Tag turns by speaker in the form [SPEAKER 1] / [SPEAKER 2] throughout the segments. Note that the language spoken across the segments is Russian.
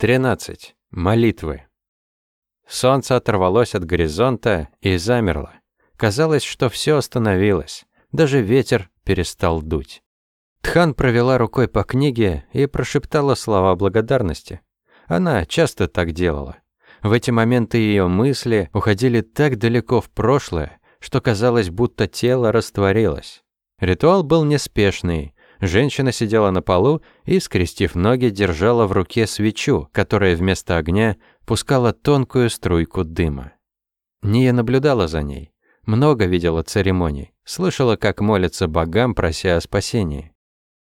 [SPEAKER 1] 13. Молитвы. Солнце оторвалось от горизонта и замерло. Казалось, что все остановилось. Даже ветер перестал дуть. Тхан провела рукой по книге и прошептала слова благодарности. Она часто так делала. В эти моменты ее мысли уходили так далеко в прошлое, что казалось, будто тело растворилось. Ритуал был неспешный, Женщина сидела на полу и, скрестив ноги, держала в руке свечу, которая вместо огня пускала тонкую струйку дыма. Ния наблюдала за ней. Много видела церемоний, слышала, как молятся богам, прося о спасении.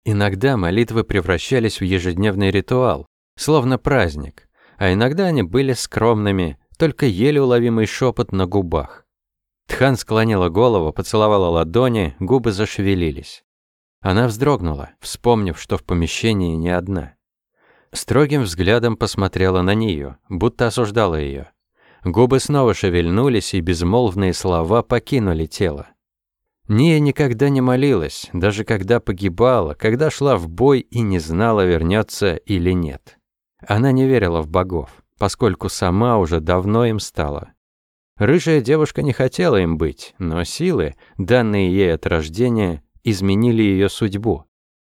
[SPEAKER 1] Иногда молитвы превращались в ежедневный ритуал, словно праздник, а иногда они были скромными, только еле уловимый шепот на губах. Тхан склонила голову, поцеловала ладони, губы зашевелились. Она вздрогнула, вспомнив, что в помещении не одна. Строгим взглядом посмотрела на нее, будто осуждала ее. Губы снова шевельнулись, и безмолвные слова покинули тело. Ния никогда не молилась, даже когда погибала, когда шла в бой и не знала, вернется или нет. Она не верила в богов, поскольку сама уже давно им стала. Рыжая девушка не хотела им быть, но силы, данные ей от рождения, изменили ее судьбу.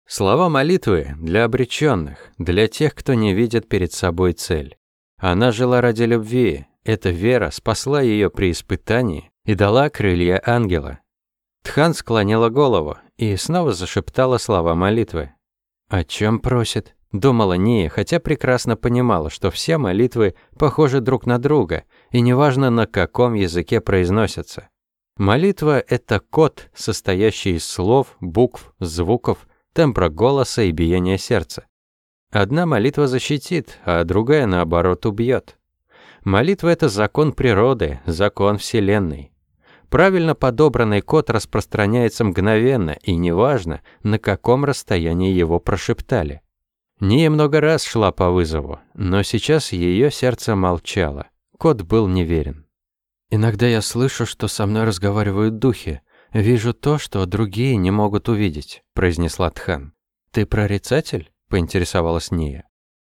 [SPEAKER 1] Слова молитвы для обреченных, для тех, кто не видит перед собой цель. Она жила ради любви, эта вера спасла ее при испытании и дала крылья ангела. Тхан склонила голову и снова зашептала слова молитвы. «О чем просит?» – думала Ния, хотя прекрасно понимала, что все молитвы похожи друг на друга, и неважно, на каком языке произносятся. Молитва – это код, состоящий из слов, букв, звуков, тембра голоса и биения сердца. Одна молитва защитит, а другая, наоборот, убьет. Молитва – это закон природы, закон Вселенной. Правильно подобранный код распространяется мгновенно, и неважно, на каком расстоянии его прошептали. Ния много раз шла по вызову, но сейчас ее сердце молчало. Код был неверен. Иногда я слышу, что со мной разговаривают духи. Вижу то, что другие не могут увидеть», — произнесла Тхан. «Ты прорицатель?» — поинтересовалась Ния.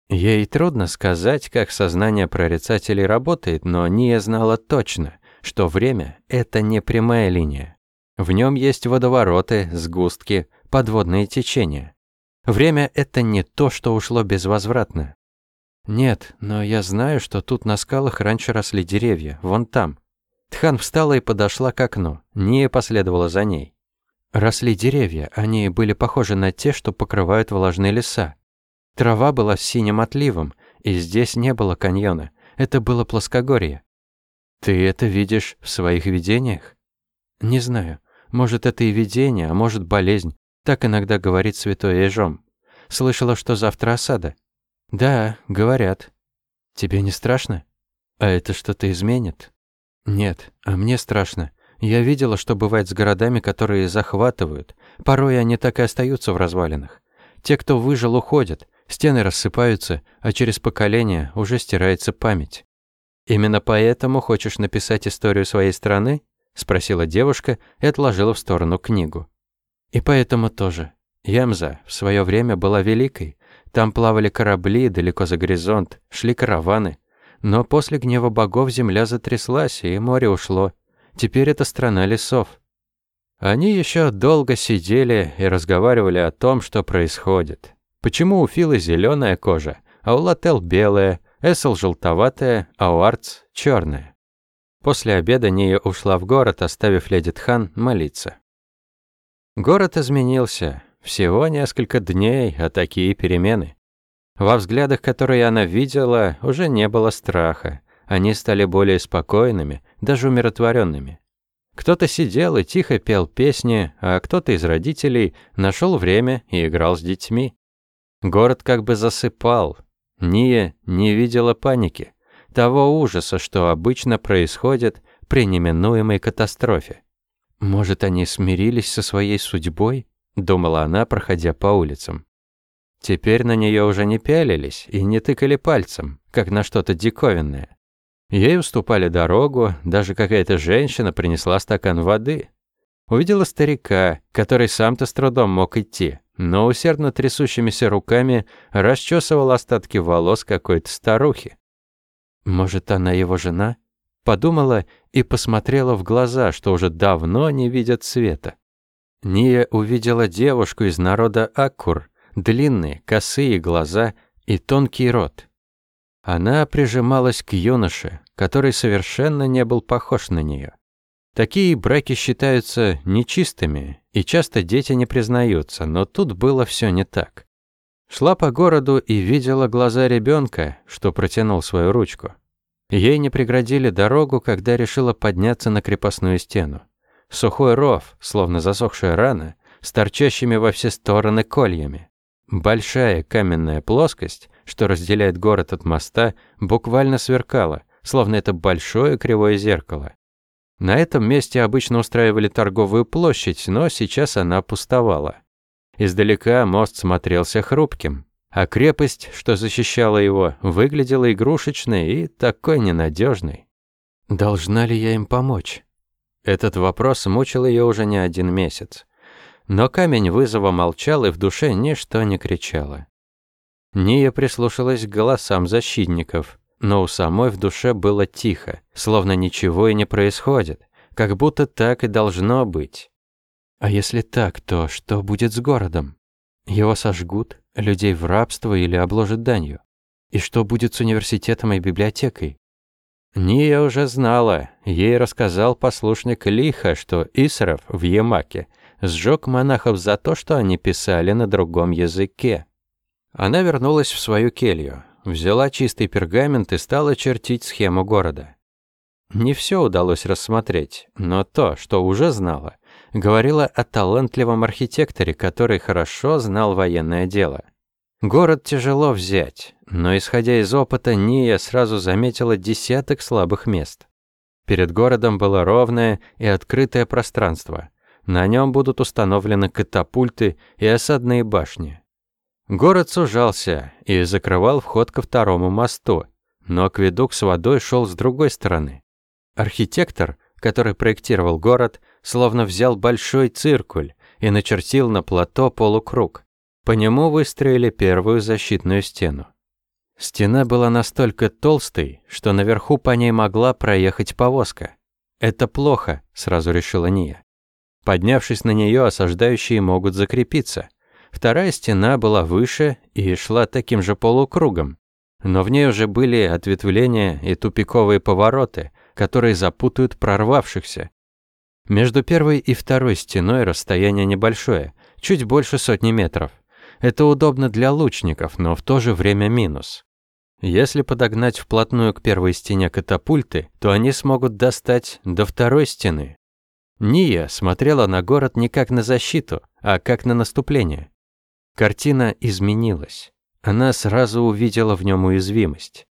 [SPEAKER 1] Ей трудно сказать, как сознание прорицателей работает, но Ния знала точно, что время — это не прямая линия. В нем есть водовороты, сгустки, подводные течения. Время — это не то, что ушло безвозвратно. «Нет, но я знаю, что тут на скалах раньше росли деревья, вон там». Тхан встала и подошла к окну. Ния последовала за ней. Росли деревья, они были похожи на те, что покрывают влажные леса. Трава была с синим отливом, и здесь не было каньона. Это было плоскогорье. Ты это видишь в своих видениях? Не знаю. Может, это и видение, а может, болезнь. Так иногда говорит святой Ежом. Слышала, что завтра осада. «Да, говорят. Тебе не страшно? А это что-то изменит?» «Нет, а мне страшно. Я видела, что бывает с городами, которые захватывают. Порой они так и остаются в развалинах. Те, кто выжил, уходят. Стены рассыпаются, а через поколение уже стирается память. «Именно поэтому хочешь написать историю своей страны?» – спросила девушка и отложила в сторону книгу. «И поэтому тоже. Ямза в свое время была великой. Там плавали корабли далеко за горизонт, шли караваны. Но после гнева богов земля затряслась, и море ушло. Теперь это страна лесов. Они еще долго сидели и разговаривали о том, что происходит. Почему у Филы зеленая кожа, а у Лател белая, Эссел желтоватая, а у Арц черная. После обеда Ния ушла в город, оставив леди Тхан молиться. Город изменился. Всего несколько дней, а такие перемены. Во взглядах, которые она видела, уже не было страха. Они стали более спокойными, даже умиротворенными. Кто-то сидел и тихо пел песни, а кто-то из родителей нашел время и играл с детьми. Город как бы засыпал. Ния не видела паники, того ужаса, что обычно происходит при неминуемой катастрофе. Может, они смирились со своей судьбой? думала она, проходя по улицам. Теперь на нее уже не пялились и не тыкали пальцем, как на что-то диковинное. Ей уступали дорогу, даже какая-то женщина принесла стакан воды. Увидела старика, который сам-то с трудом мог идти, но усердно трясущимися руками расчесывал остатки волос какой-то старухи. Может, она его жена? Подумала и посмотрела в глаза, что уже давно не видят света. Ния увидела девушку из народа Аккур, длинные, косые глаза и тонкий рот. Она прижималась к юноше, который совершенно не был похож на нее. Такие браки считаются нечистыми, и часто дети не признаются, но тут было все не так. Шла по городу и видела глаза ребенка, что протянул свою ручку. Ей не преградили дорогу, когда решила подняться на крепостную стену. Сухой ров, словно засохшая рана, с торчащими во все стороны кольями. Большая каменная плоскость, что разделяет город от моста, буквально сверкала, словно это большое кривое зеркало. На этом месте обычно устраивали торговую площадь, но сейчас она пустовала. Издалека мост смотрелся хрупким, а крепость, что защищала его, выглядела игрушечной и такой ненадежной. Должна ли я им помочь? Этот вопрос мучил ее уже не один месяц. Но камень вызова молчал, и в душе ничто не кричало. Ния прислушалась к голосам защитников но у самой в душе было тихо, словно ничего и не происходит, как будто так и должно быть. А если так, то что будет с городом? Его сожгут, людей в рабство или обложат данью? И что будет с университетом и библиотекой? Ния уже знала, ей рассказал послушник Лиха, что Исров в Ямаке сжег монахов за то, что они писали на другом языке. Она вернулась в свою келью, взяла чистый пергамент и стала чертить схему города. Не все удалось рассмотреть, но то, что уже знала, говорило о талантливом архитекторе, который хорошо знал военное дело. Город тяжело взять, но исходя из опыта, Ния сразу заметила десяток слабых мест. Перед городом было ровное и открытое пространство. На нем будут установлены катапульты и осадные башни. Город сужался и закрывал вход ко второму мосту, но акведук с водой шел с другой стороны. Архитектор, который проектировал город, словно взял большой циркуль и начертил на плато полукруг. По нему выстроили первую защитную стену. Стена была настолько толстой, что наверху по ней могла проехать повозка. «Это плохо», — сразу решила Ния. Поднявшись на нее, осаждающие могут закрепиться. Вторая стена была выше и шла таким же полукругом, но в ней уже были ответвления и тупиковые повороты, которые запутают прорвавшихся. Между первой и второй стеной расстояние небольшое, чуть больше сотни метров. Это удобно для лучников, но в то же время минус. Если подогнать вплотную к первой стене катапульты, то они смогут достать до второй стены. Ния смотрела на город не как на защиту, а как на наступление. Картина изменилась. Она сразу увидела в нем уязвимость.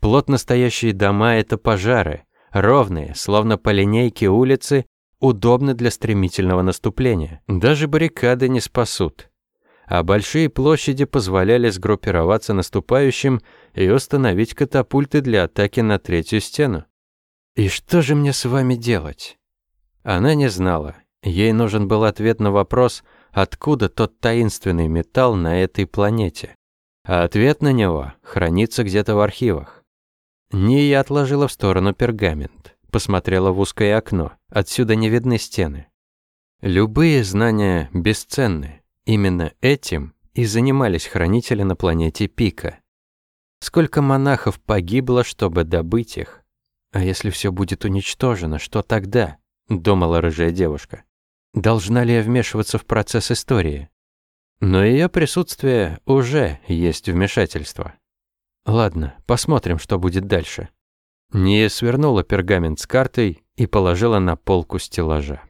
[SPEAKER 1] Плотно стоящие дома – это пожары, ровные, словно по линейке улицы, удобны для стремительного наступления. Даже баррикады не спасут. А большие площади позволяли сгруппироваться наступающим и установить катапульты для атаки на третью стену. «И что же мне с вами делать?» Она не знала. Ей нужен был ответ на вопрос – откуда тот таинственный металл на этой планете. А ответ на него хранится где-то в архивах. Ния отложила в сторону пергамент, посмотрела в узкое окно, отсюда не видны стены. Любые знания бесценны. Именно этим и занимались хранители на планете Пика. Сколько монахов погибло, чтобы добыть их? А если все будет уничтожено, что тогда? Думала рыжая девушка. Должна ли я вмешиваться в процесс истории? Но ее присутствие уже есть вмешательство. Ладно, посмотрим, что будет дальше. Ния свернула пергамент с картой и положила на полку стеллажа.